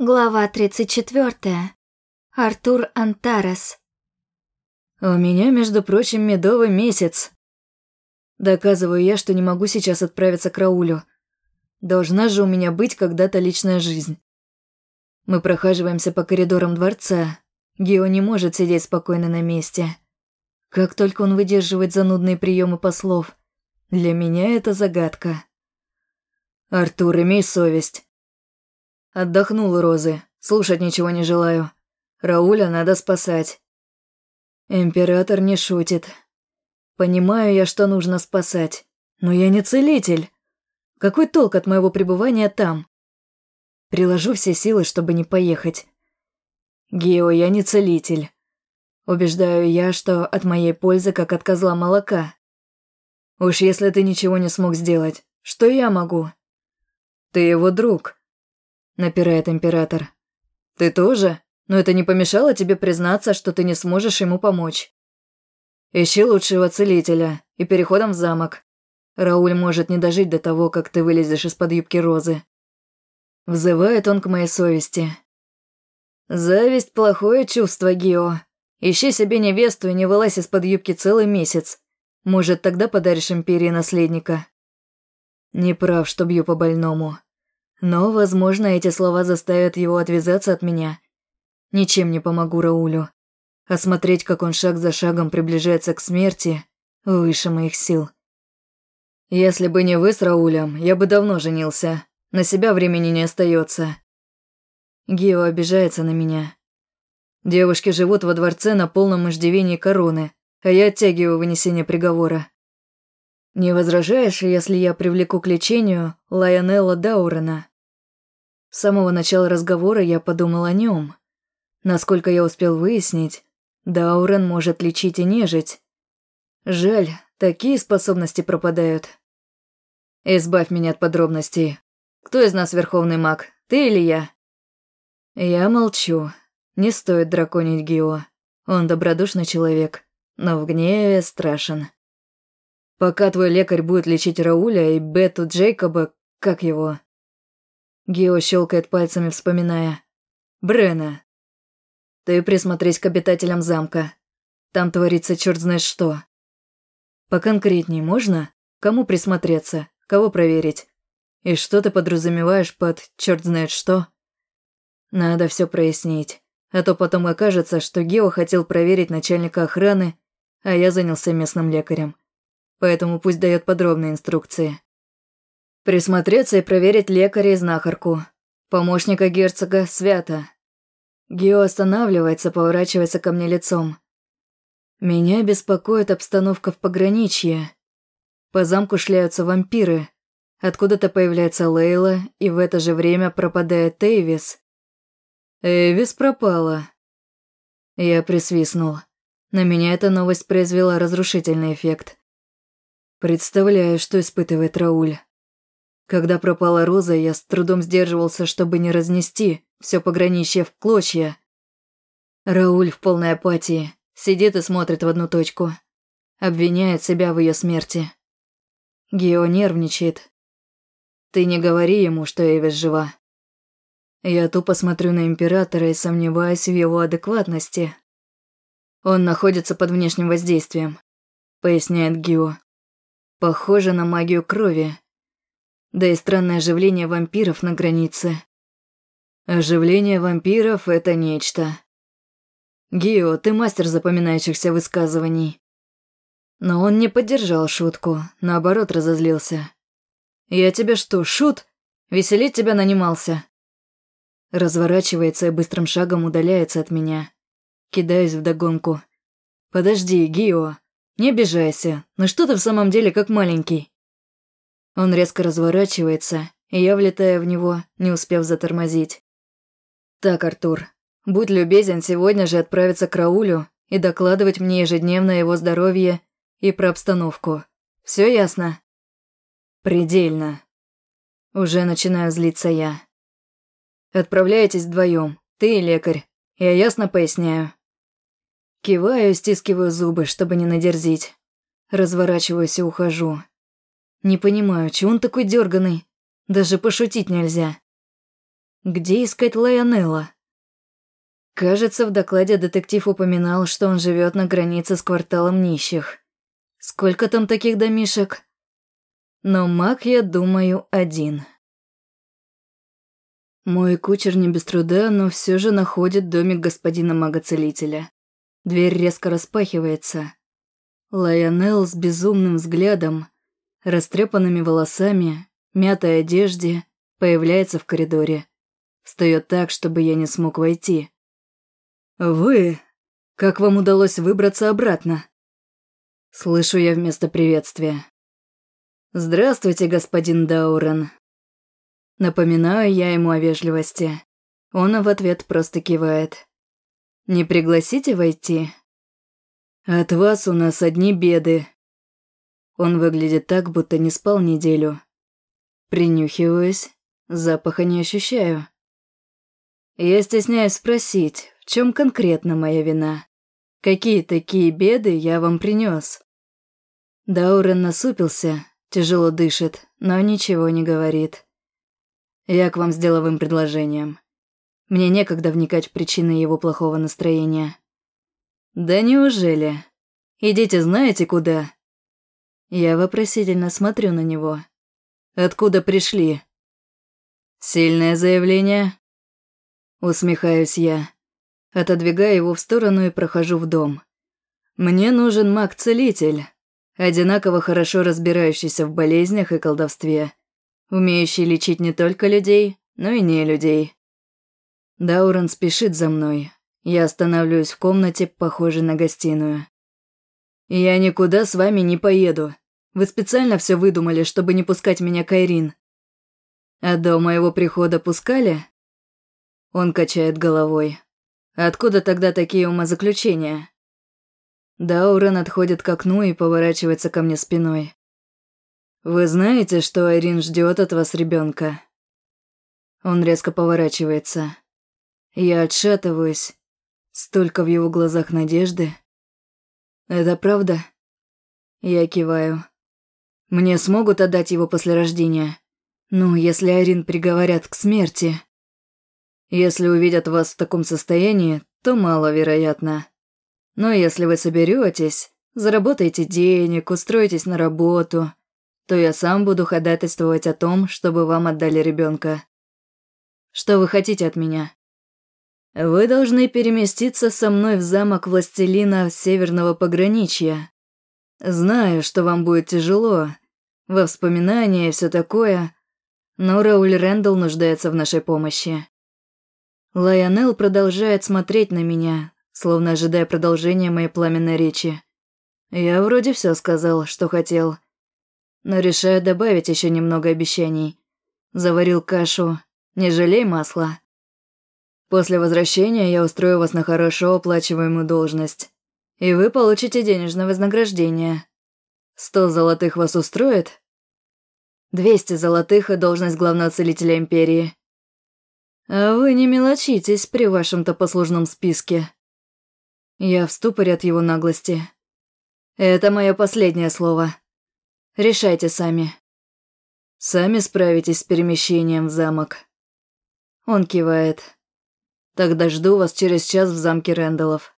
Глава 34. Артур Антарес. «У меня, между прочим, медовый месяц». Доказываю я, что не могу сейчас отправиться к Раулю. Должна же у меня быть когда-то личная жизнь. Мы прохаживаемся по коридорам дворца. Гео не может сидеть спокойно на месте. Как только он выдерживает занудные приемы послов. Для меня это загадка. «Артур, имей совесть. Отдохнул Розы. Слушать ничего не желаю. Рауля надо спасать. Император не шутит. Понимаю я, что нужно спасать. Но я не целитель. Какой толк от моего пребывания там? Приложу все силы, чтобы не поехать. Гео, я не целитель. Убеждаю я, что от моей пользы, как от козла молока. Уж если ты ничего не смог сделать, что я могу? Ты его друг напирает император. «Ты тоже? Но это не помешало тебе признаться, что ты не сможешь ему помочь. Ищи лучшего целителя и переходом в замок. Рауль может не дожить до того, как ты вылезешь из-под юбки розы». Взывает он к моей совести. «Зависть – плохое чувство, Гио. Ищи себе невесту и не вылазь из-под юбки целый месяц. Может, тогда подаришь империи наследника». Не прав, что бью по больному. Но, возможно, эти слова заставят его отвязаться от меня. Ничем не помогу Раулю. А смотреть, как он шаг за шагом приближается к смерти, выше моих сил. Если бы не вы с Раулем, я бы давно женился. На себя времени не остается. Гео обижается на меня. Девушки живут во дворце на полном иждивении короны, а я оттягиваю вынесение приговора. Не возражаешь, если я привлеку к лечению Лайонелла Даурена? С самого начала разговора я подумал о нем. Насколько я успел выяснить, Даурен может лечить и нежить. Жаль, такие способности пропадают. Избавь меня от подробностей. Кто из нас верховный маг, ты или я? Я молчу. Не стоит драконить Гио. Он добродушный человек, но в гневе страшен. Пока твой лекарь будет лечить Рауля и Бету Джейкоба, как его, Гео щелкает пальцами, вспоминая. Брена. Ты присмотрись к обитателям замка. Там творится черт знает что. Поконкретней можно? Кому присмотреться? Кого проверить? И что ты подразумеваешь под черт знает что? Надо все прояснить. А то потом окажется, что Гео хотел проверить начальника охраны, а я занялся местным лекарем. Поэтому пусть дает подробные инструкции. Присмотреться и проверить лекаря и знахарку. Помощника герцога Свята. Гео останавливается, поворачивается ко мне лицом. Меня беспокоит обстановка в пограничье. По замку шляются вампиры. Откуда-то появляется Лейла, и в это же время пропадает Эйвис. Эйвис пропала. Я присвистнул. На меня эта новость произвела разрушительный эффект. Представляю, что испытывает Рауль. Когда пропала Роза, я с трудом сдерживался, чтобы не разнести все пограничье в клочья. Рауль в полной апатии, сидит и смотрит в одну точку. Обвиняет себя в ее смерти. Гео нервничает. Ты не говори ему, что Эвис жива. Я тупо смотрю на Императора и сомневаюсь в его адекватности. Он находится под внешним воздействием, поясняет Гео. Похоже на магию крови. Да и странное оживление вампиров на границе. Оживление вампиров — это нечто. Гио, ты мастер запоминающихся высказываний. Но он не поддержал шутку, наоборот разозлился. «Я тебе что, шут? Веселить тебя нанимался?» Разворачивается и быстрым шагом удаляется от меня. Кидаюсь вдогонку. «Подожди, Гио, не обижайся, но что ты в самом деле как маленький?» Он резко разворачивается, и я влетаю в него, не успев затормозить. «Так, Артур, будь любезен сегодня же отправиться к Раулю и докладывать мне ежедневно его здоровье и про обстановку. Все ясно?» «Предельно». Уже начинаю злиться я. «Отправляйтесь вдвоем, ты и лекарь. Я ясно поясняю». Киваю и стискиваю зубы, чтобы не надерзить. Разворачиваюсь и ухожу. Не понимаю, чего он такой дерганый? Даже пошутить нельзя. Где искать Лайонелла? Кажется, в докладе детектив упоминал, что он живет на границе с кварталом нищих. Сколько там таких домишек? Но маг, я думаю, один. Мой кучер не без труда, но все же находит домик господина мага-целителя. Дверь резко распахивается. Лайонел с безумным взглядом, растрепанными волосами, мятой одежде, появляется в коридоре. Встает так, чтобы я не смог войти. «Вы? Как вам удалось выбраться обратно?» Слышу я вместо приветствия. «Здравствуйте, господин Даурен». Напоминаю я ему о вежливости. Он в ответ просто кивает. «Не пригласите войти?» «От вас у нас одни беды». Он выглядит так, будто не спал неделю. Принюхиваюсь, запаха не ощущаю. Я стесняюсь спросить, в чем конкретно моя вина? Какие такие беды я вам принес? Даурен насупился, тяжело дышит, но ничего не говорит. Я к вам с деловым предложением. Мне некогда вникать в причины его плохого настроения. Да неужели? Идите знаете куда? Я вопросительно смотрю на него. Откуда пришли? Сильное заявление? Усмехаюсь я. Отодвигаю его в сторону и прохожу в дом. Мне нужен маг-целитель, одинаково хорошо разбирающийся в болезнях и колдовстве, умеющий лечить не только людей, но и не людей. Даурен спешит за мной. Я останавливаюсь в комнате, похожей на гостиную. «Я никуда с вами не поеду. Вы специально все выдумали, чтобы не пускать меня к Айрин. А до моего прихода пускали?» Он качает головой. «Откуда тогда такие умозаключения?» Даурен отходит к окну и поворачивается ко мне спиной. «Вы знаете, что Айрин ждет от вас ребенка? Он резко поворачивается. Я отшатываюсь. Столько в его глазах надежды. «Это правда?» Я киваю. «Мне смогут отдать его после рождения? Ну, если Айрин приговорят к смерти?» «Если увидят вас в таком состоянии, то маловероятно. Но если вы соберетесь, заработаете денег, устроитесь на работу, то я сам буду ходатайствовать о том, чтобы вам отдали ребенка. Что вы хотите от меня? Вы должны переместиться со мной в замок властелина северного пограничья. Знаю, что вам будет тяжело, во воспоминания и все такое, но Рауль Рэндалл нуждается в нашей помощи. Лайонел продолжает смотреть на меня, словно ожидая продолжения моей пламенной речи. Я вроде все сказал, что хотел. Но решаю добавить еще немного обещаний. Заварил кашу, не жалей масла. После возвращения я устрою вас на хорошо оплачиваемую должность. И вы получите денежное вознаграждение. Сто золотых вас устроит? Двести золотых и должность главного целителя Империи. А вы не мелочитесь при вашем-то послужном списке. Я в ступоре от его наглости. Это мое последнее слово. Решайте сами. Сами справитесь с перемещением в замок. Он кивает. Тогда жду вас через час в замке Рэндаллов.